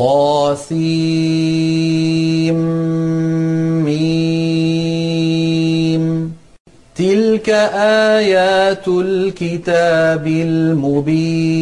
طسم تِلْكَ آيَاتُ الْكِتَابِ الْمُبِينِ.